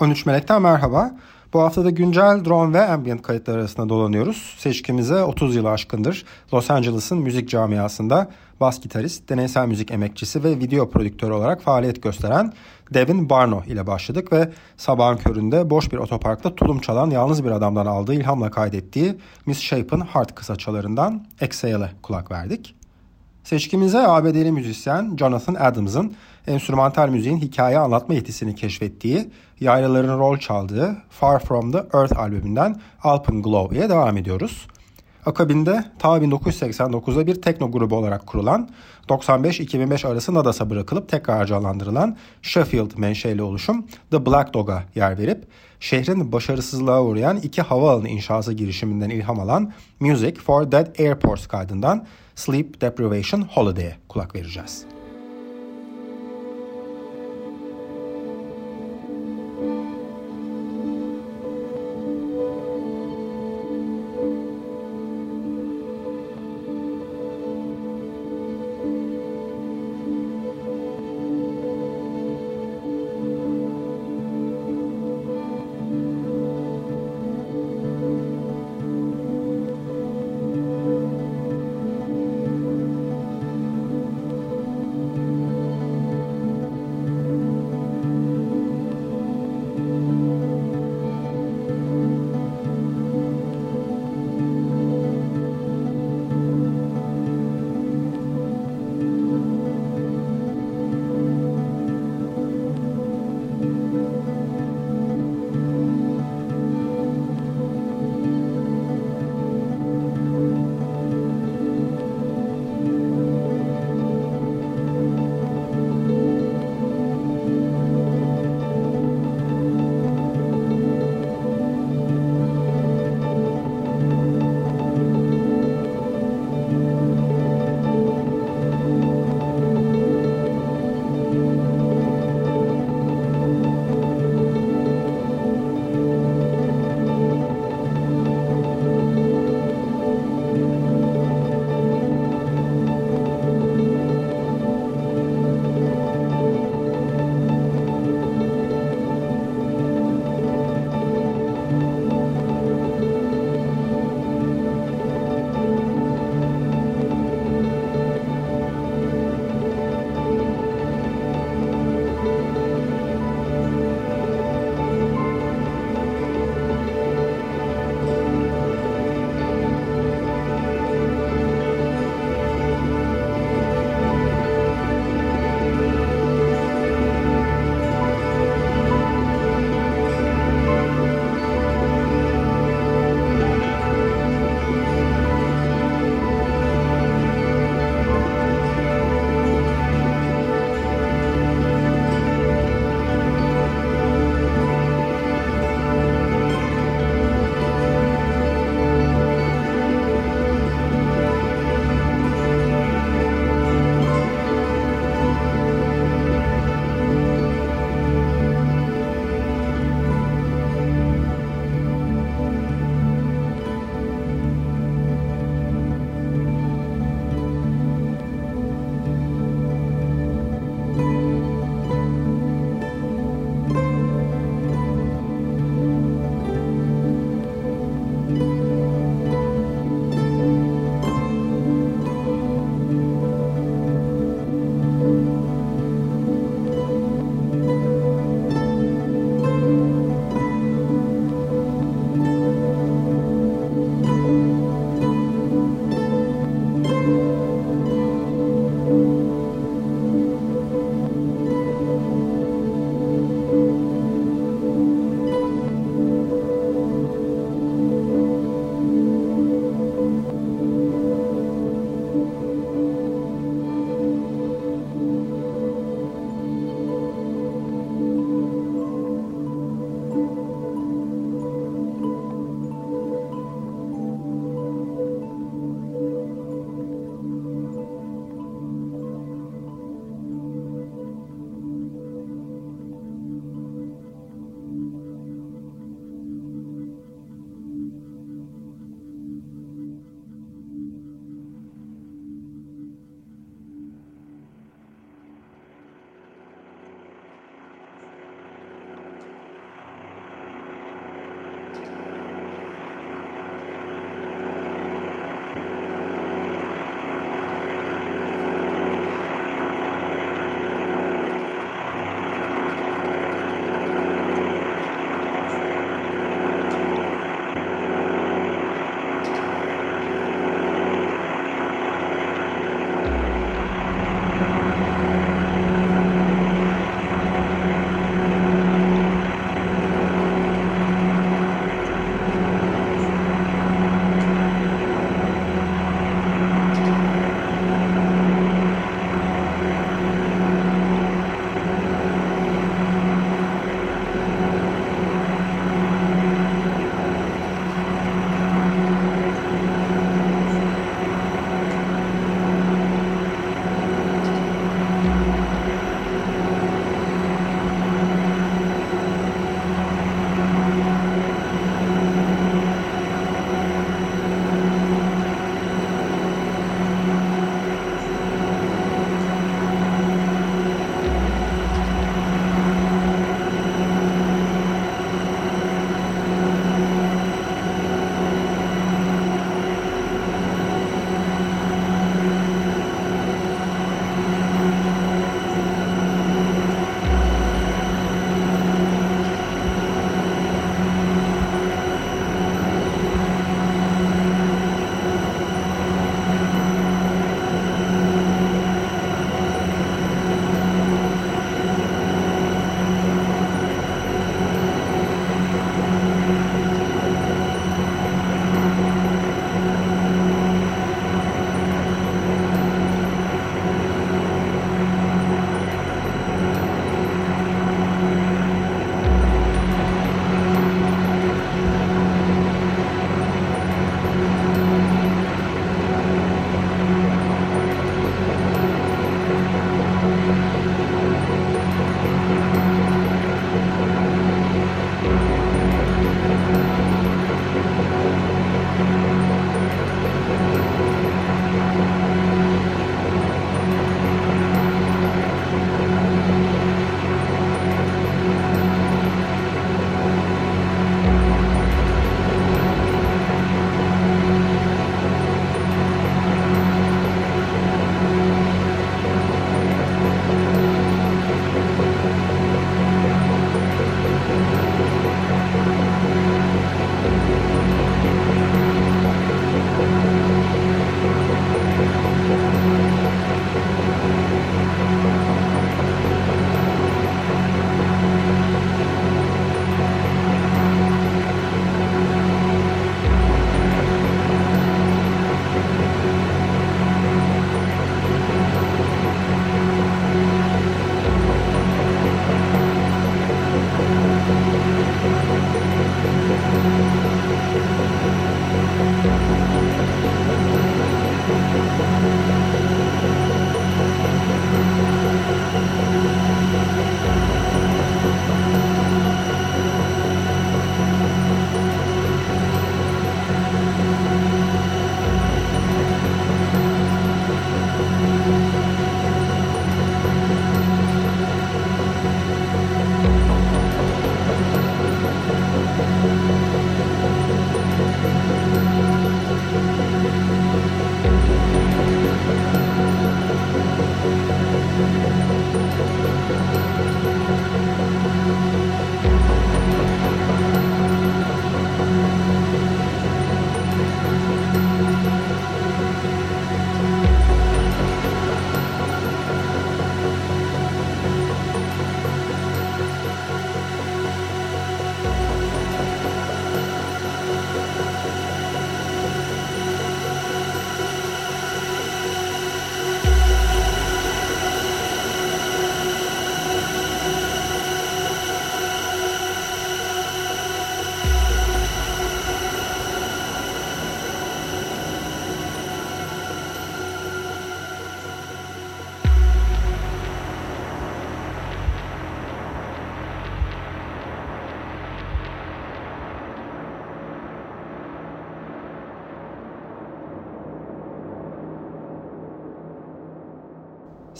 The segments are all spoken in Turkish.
13 Melek'ten merhaba. Bu hafta da güncel drone ve ambient kayıtlar arasında dolanıyoruz. Seçkimize 30 yılı aşkındır Los Angeles'ın müzik camiasında bas gitarist, deneysel müzik emekçisi ve video prodüktörü olarak faaliyet gösteren Devin Barno ile başladık ve sabahın köründe boş bir otoparkta tulum çalan yalnız bir adamdan aldığı ilhamla kaydettiği Miss Shape'ın Heart kısaçalarından Exhale'e kulak verdik. Seçkimize ABD'li müzisyen Jonathan Adams'ın enstrümantal müziğin hikaye anlatma yetisini keşfettiği, yaylaların rol çaldığı Far From The Earth albümünden Alpenglow ile devam ediyoruz. Akabinde ta 1989'da bir tekno grubu olarak kurulan, 95-2005 arası Nadas'a bırakılıp tekrar canlandırılan Sheffield menşeli oluşum The Black Dog'a yer verip, şehrin başarısızlığa uğrayan iki havaalanı inşası girişiminden ilham alan Music for Dead Airports kaydından Sleep Deprivation Holiday'e kulak vereceğiz.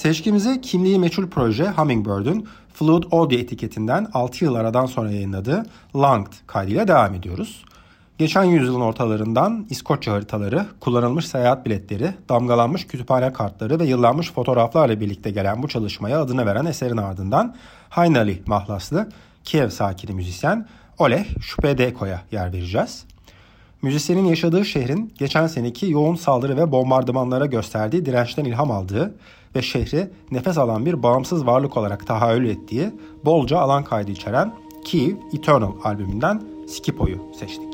Seçkimizi kimliği meçhul proje Hummingbird'ün Flood Audio etiketinden 6 yıl aradan sonra yayınladığı Langed kaydıyla devam ediyoruz. Geçen yüzyılın ortalarından İskoçya haritaları, kullanılmış seyahat biletleri, damgalanmış kütüphane kartları ve yıllanmış fotoğraflarla birlikte gelen bu çalışmaya adını veren eserin ardından Haynali mahlaslı Kiev sakini müzisyen Oleg Şupedeko'ya yer vereceğiz. Müzisyenin yaşadığı şehrin geçen seneki yoğun saldırı ve bombardımanlara gösterdiği dirençten ilham aldığı ve şehri nefes alan bir bağımsız varlık olarak tahayyül ettiği bolca alan kaydı içeren Kiev Eternal albümünden Skipo'yu seçtik.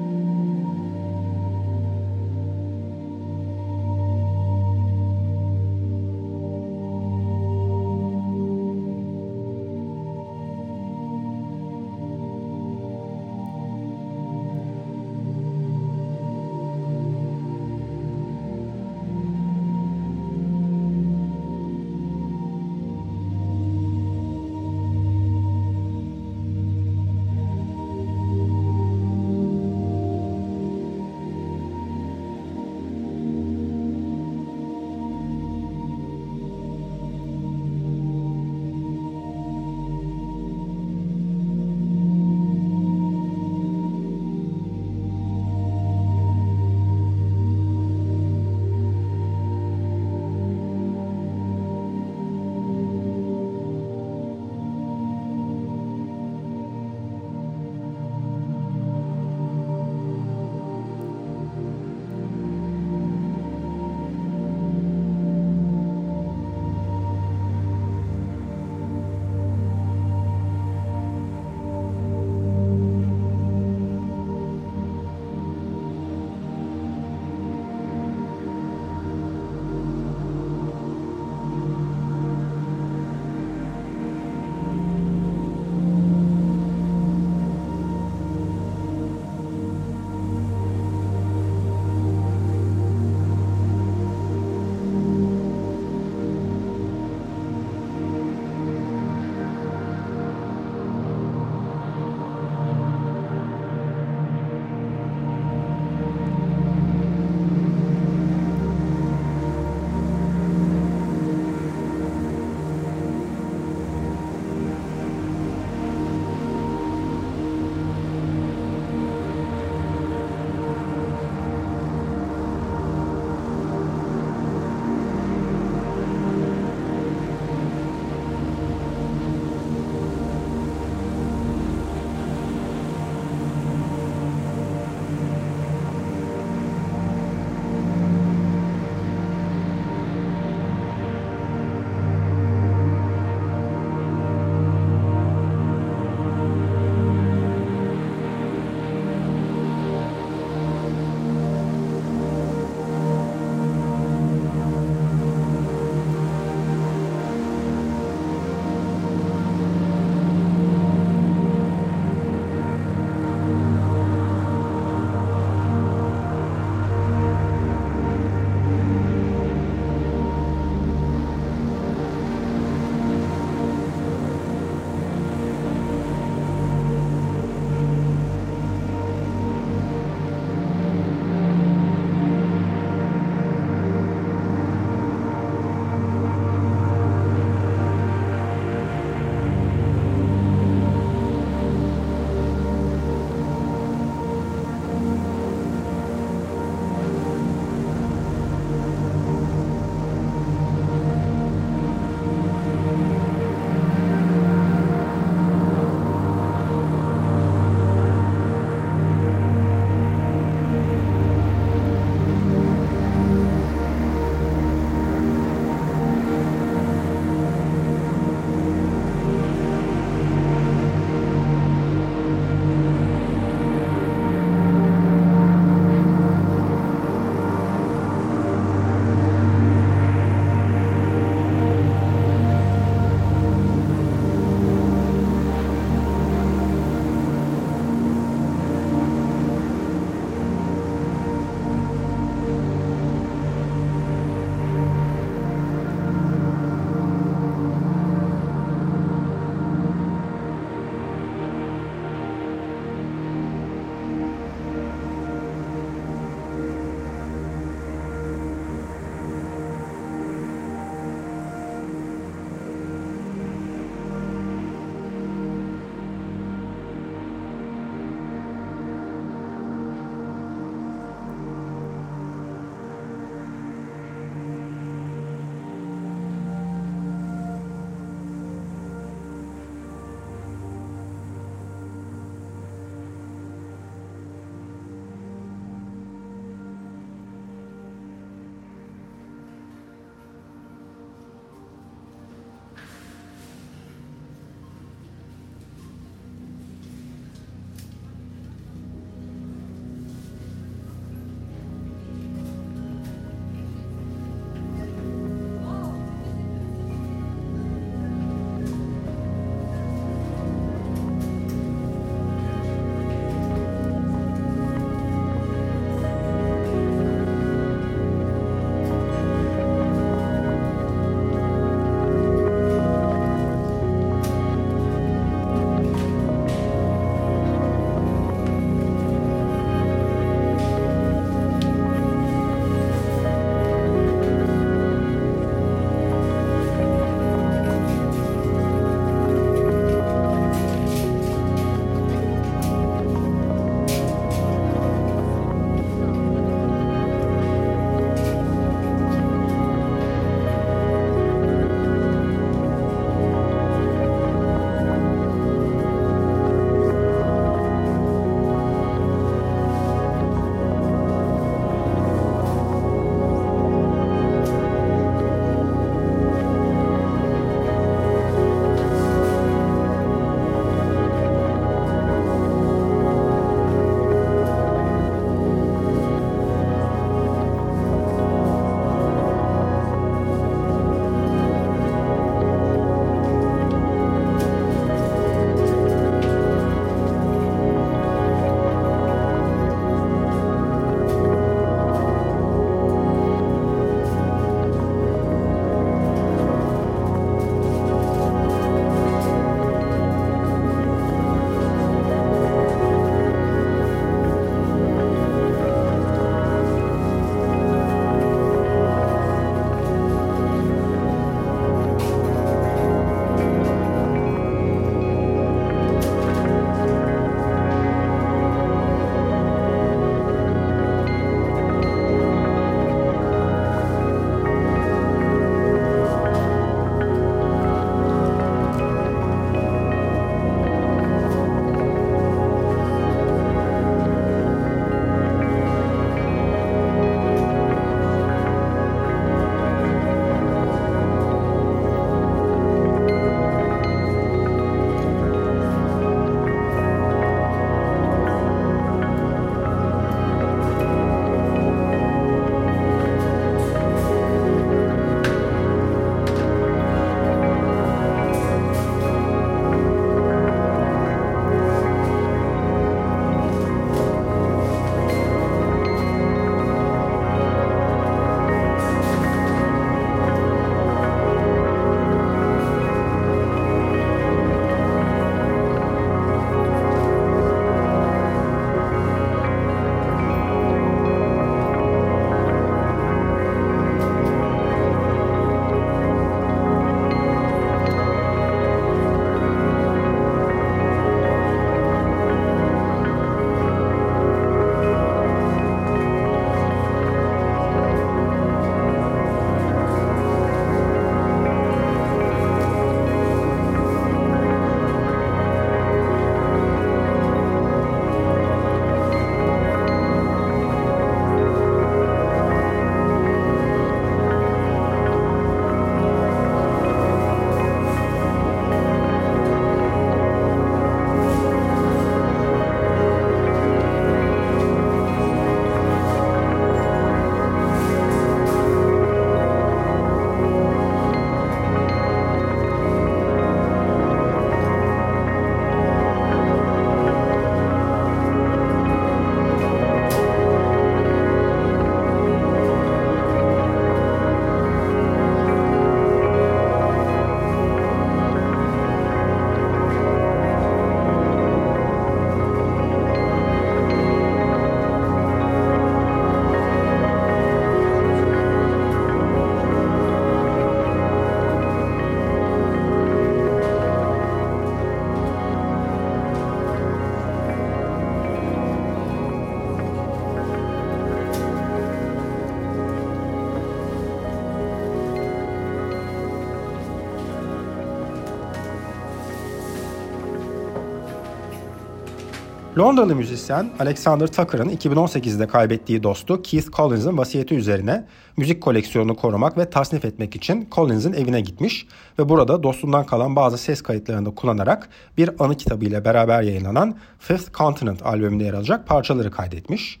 Londralı müzisyen Alexander Tucker'ın 2018'de kaybettiği dostu Keith Collins'ın vasiyeti üzerine müzik koleksiyonunu korumak ve tasnif etmek için Collins'in evine gitmiş ve burada dostundan kalan bazı ses kayıtlarını kullanarak bir anı kitabı ile beraber yayınlanan Fifth Continent albümünde yer alacak parçaları kaydetmiş.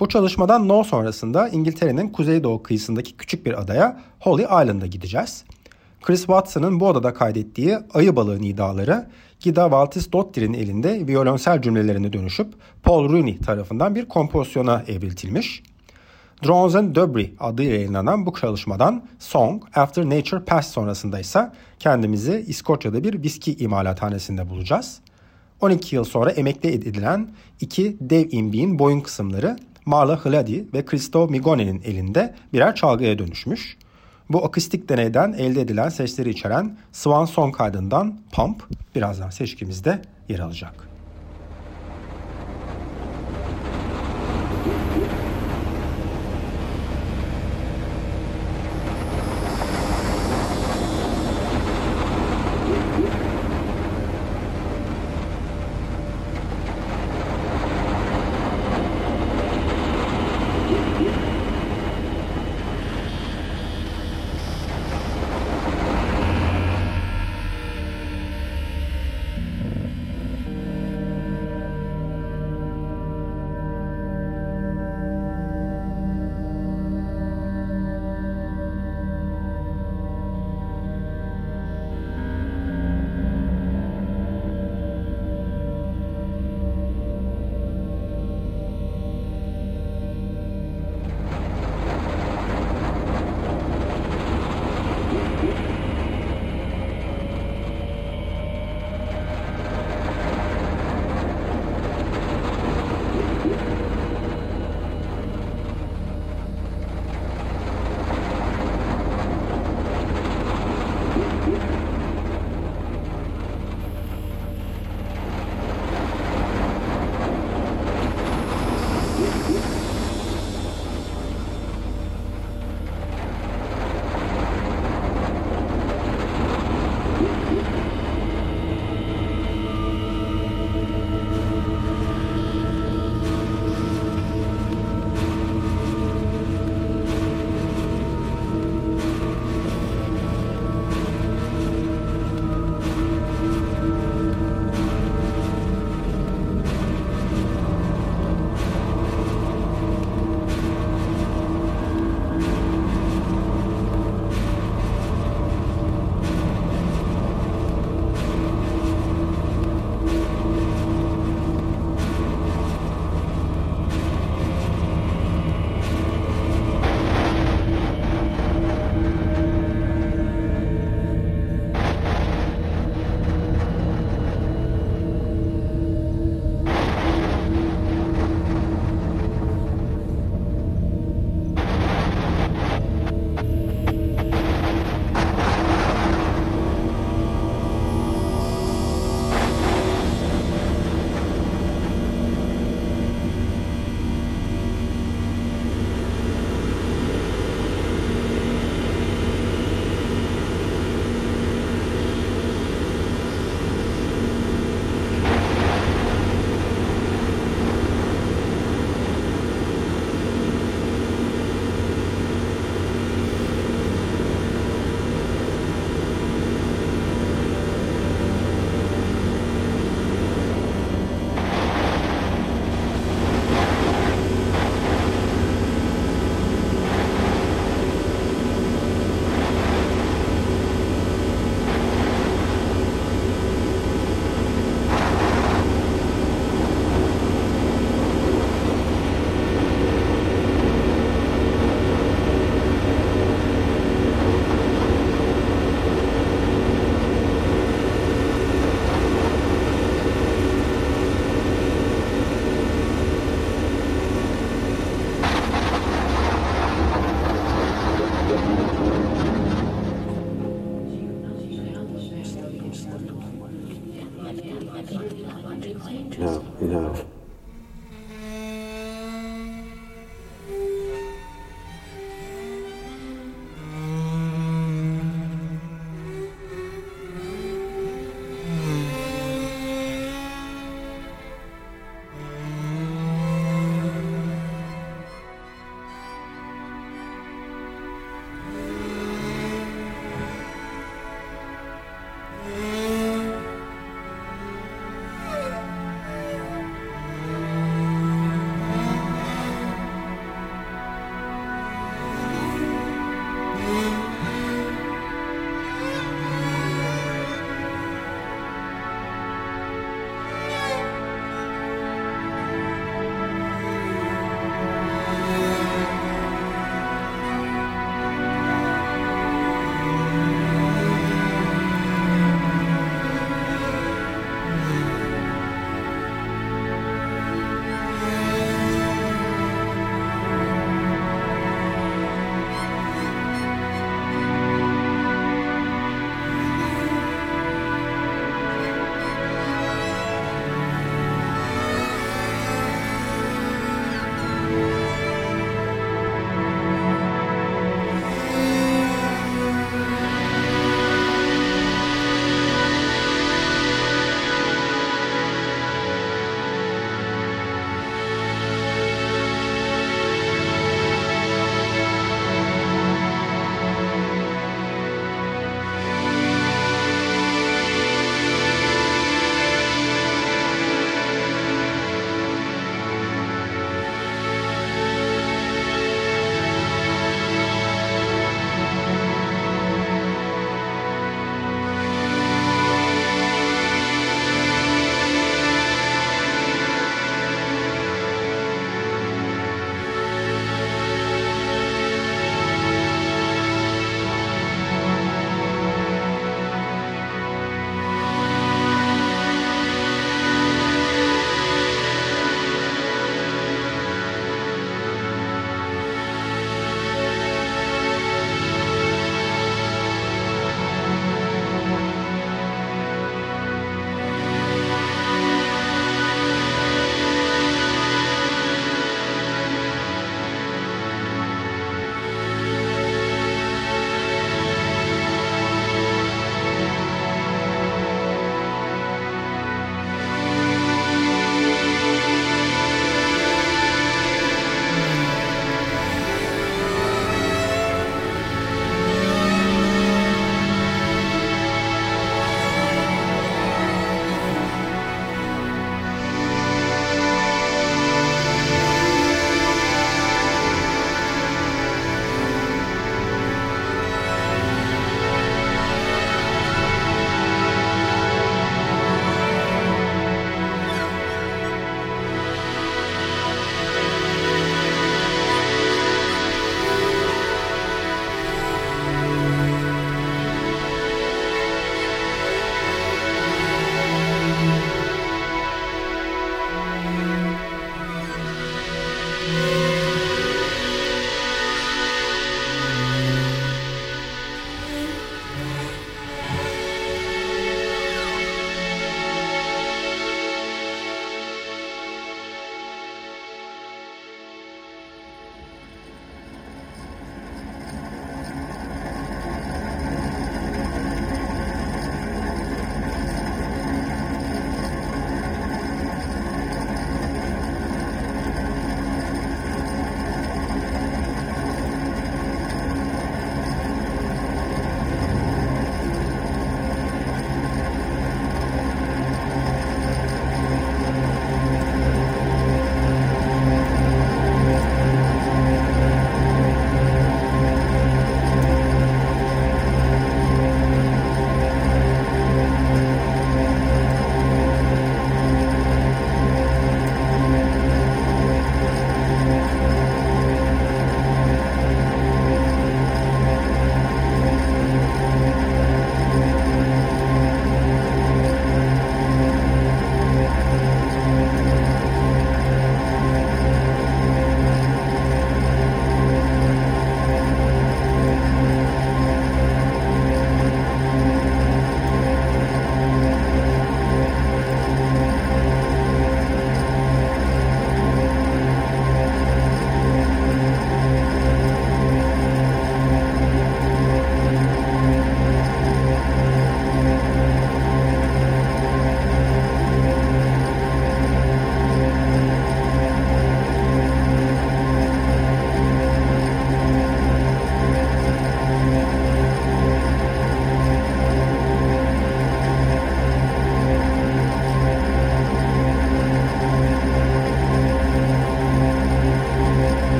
Bu çalışmadan No sonrasında İngiltere'nin kuzeydoğu kıyısındaki küçük bir adaya Holy Island'a gideceğiz. Chris Watson'ın bu adada kaydettiği ayı balığı nidaları Gida Valtis Dottir'in elinde violonsel cümlelerine dönüşüp Paul Rooney tarafından bir kompozisyona evriltilmiş. Drones and Debris adıyla yayınlanan bu çalışmadan Song After Nature Passed sonrasında ise kendimizi İskoçya'da bir viski imalathanesinde bulacağız. 12 yıl sonra emekli edilen iki dev imbiğin boyun kısımları Marla Hladi ve Christo Migone'nin elinde birer çalgıya dönüşmüş. Bu akustik deneyden elde edilen sesleri içeren Swan Song kaydından Pump birazdan seçkimizde yer alacak.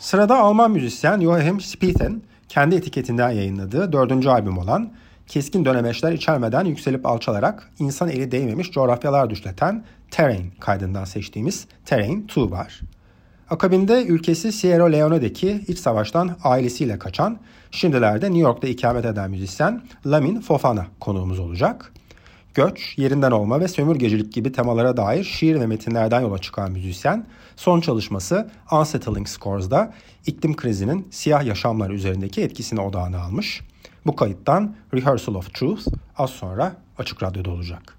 Sırada Alman müzisyen Joachim Spiethen kendi etiketinden yayınladığı dördüncü albüm olan keskin dönemeçler içermeden yükselip alçalarak insan eli değmemiş coğrafyalar düşleten Terrain kaydından seçtiğimiz Terrain 2 var. Akabinde ülkesi Sierra Leone'deki iç savaştan ailesiyle kaçan, şimdilerde New York'ta ikamet eden müzisyen Lamin Fofana konuğumuz olacak. Göç, yerinden olma ve sömürgecilik gibi temalara dair şiir ve metinlerden yola çıkan müzisyen, son çalışması Unsettling Scores'da iklim krizinin siyah yaşamlar üzerindeki etkisini odağına almış. Bu kayıttan Rehearsal of Truth az sonra Açık Radyo'da olacak.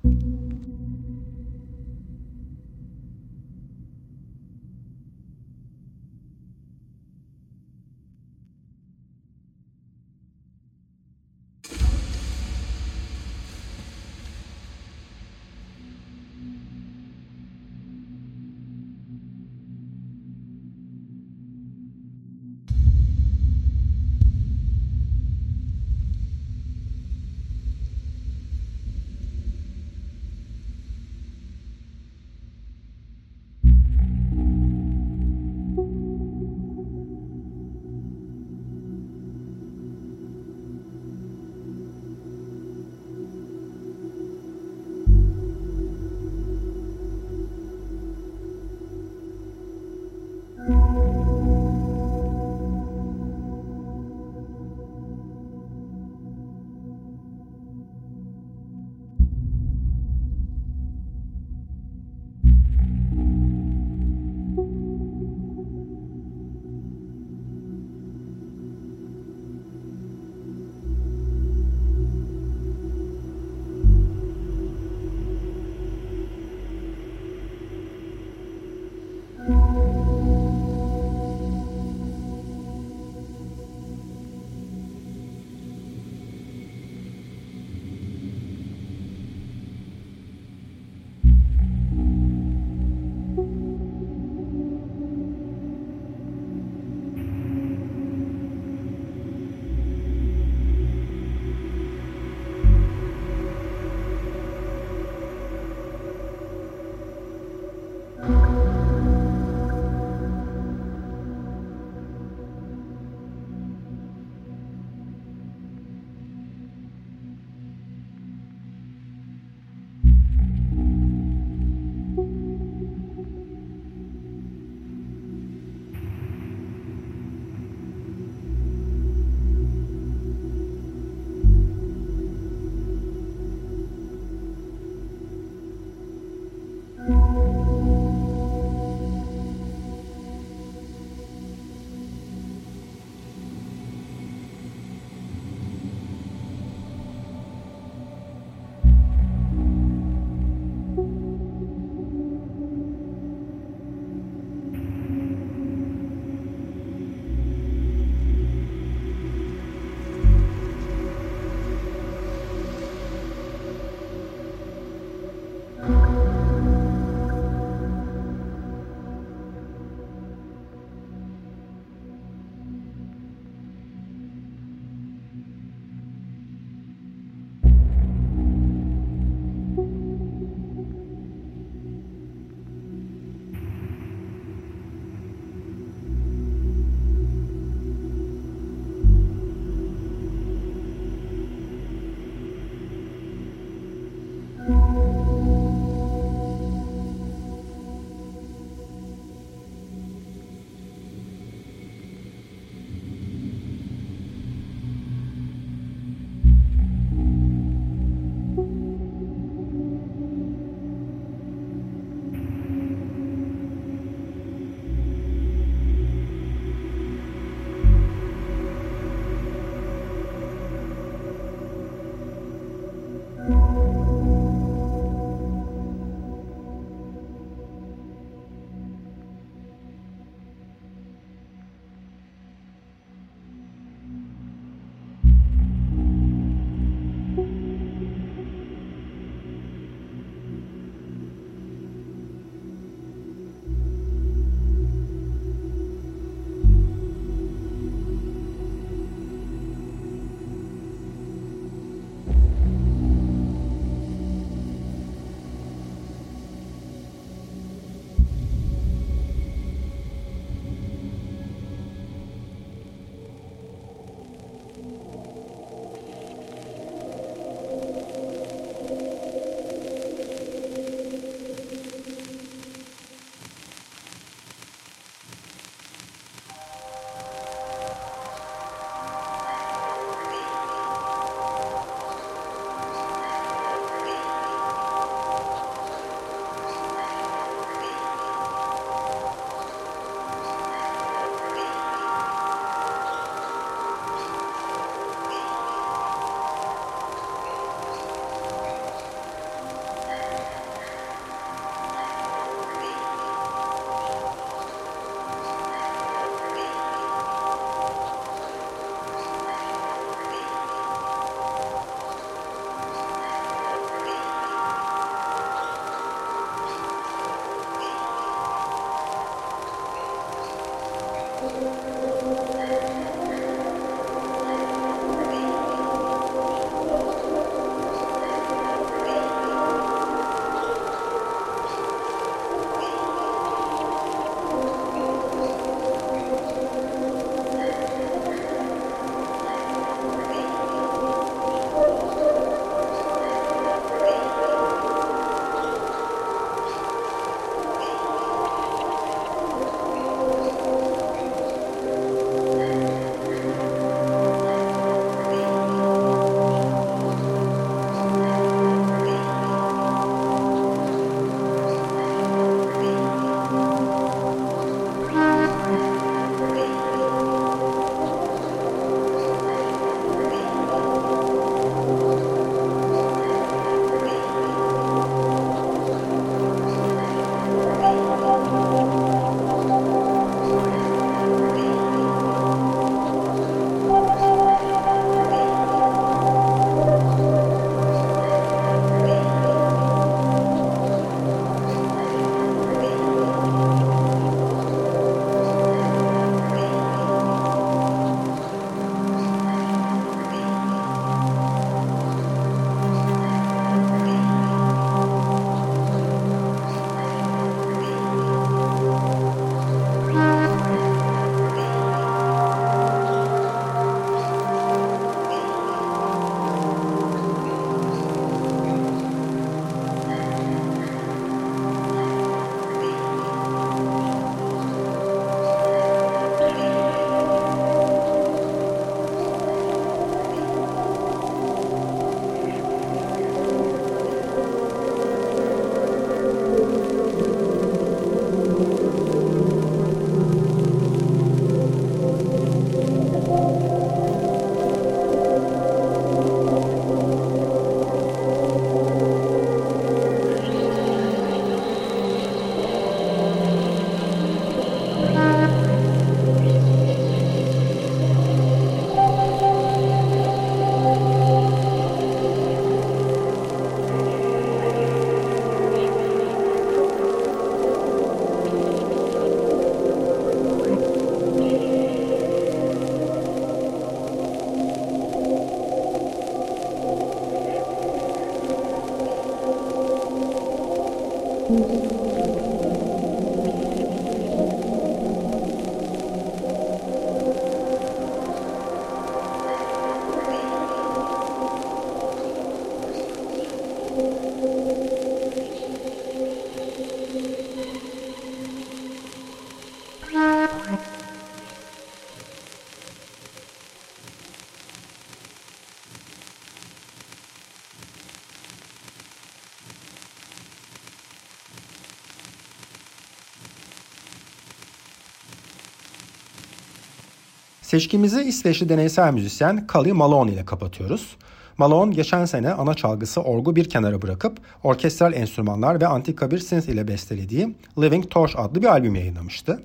Seçkimizi İsveçli deneysel müzisyen Kali Malone ile kapatıyoruz. Malone geçen sene ana çalgısı orgu bir kenara bırakıp orkestral enstrümanlar ve antika bir synth ile bestelediği Living Torch adlı bir albüm yayınlamıştı.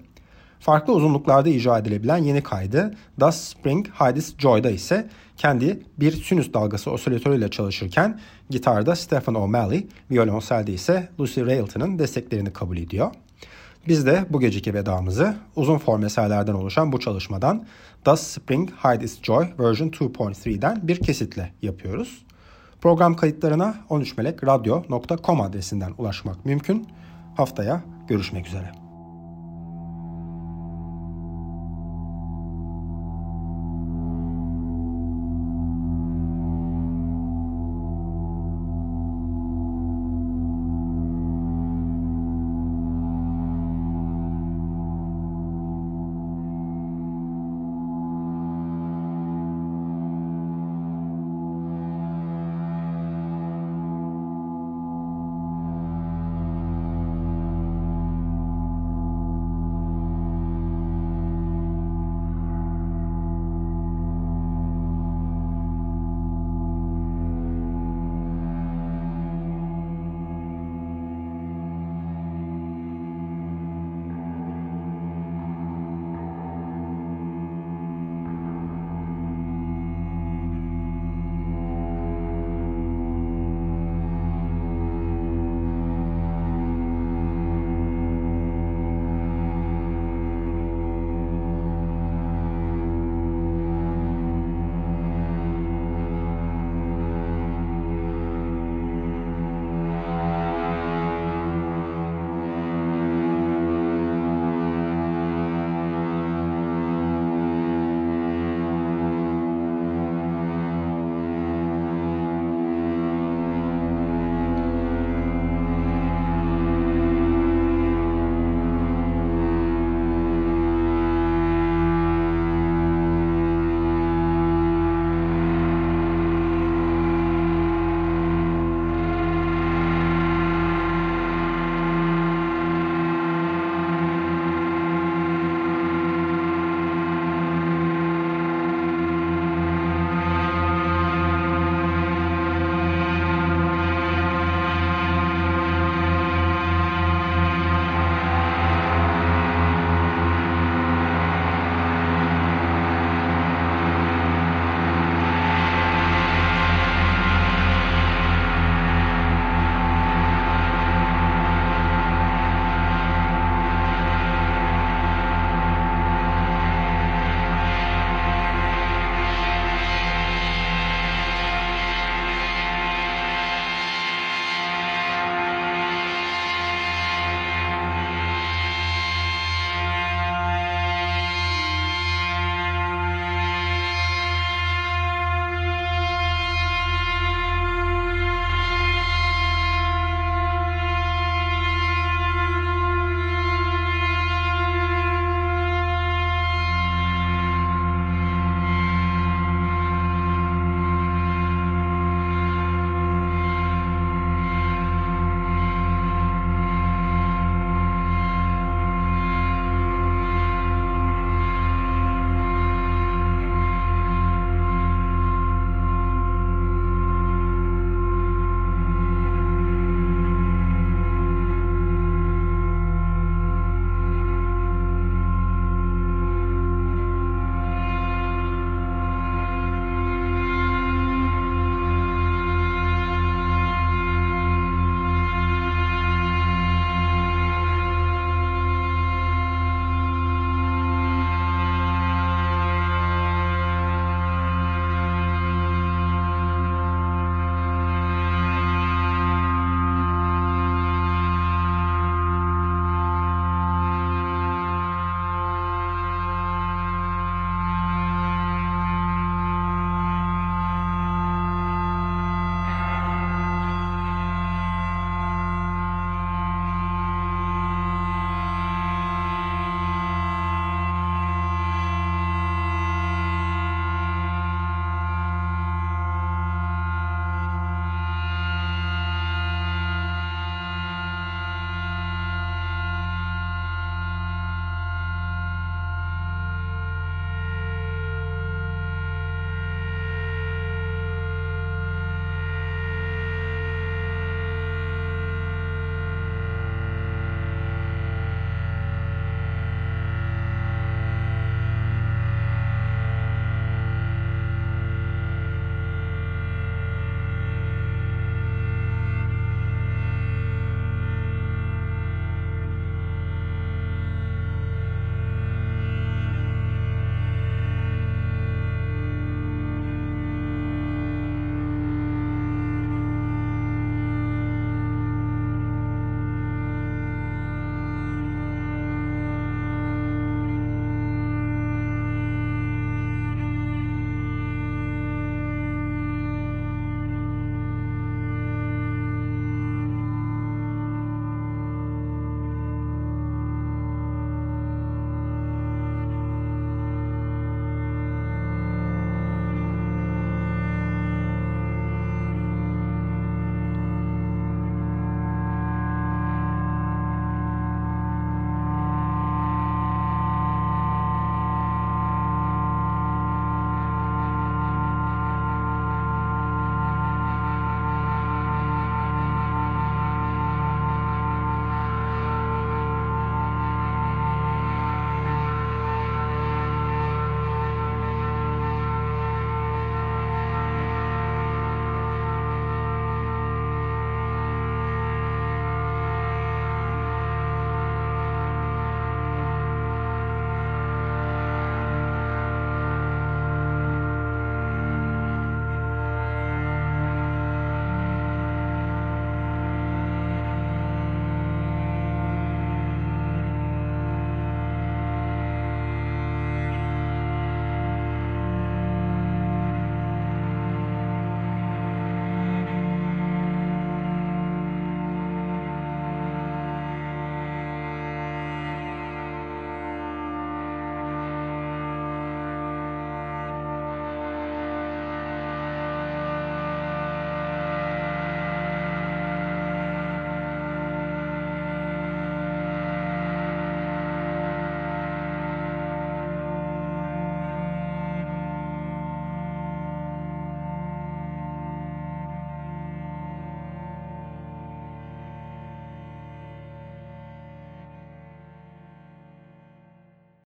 Farklı uzunluklarda icra edilebilen yeni kaydı Das Spring Heides Joy'da ise kendi bir sinüs dalgası osilatörüyle çalışırken gitarda Stephen O'Malley, violonselde ise Lucy Railton'ın desteklerini kabul ediyor. Biz de bu geceki vedamızı uzun form eserlerden oluşan bu çalışmadan Does Spring Hide Its Joy version 2.3'den bir kesitle yapıyoruz. Program kayıtlarına 13melekradyo.com adresinden ulaşmak mümkün. Haftaya görüşmek üzere.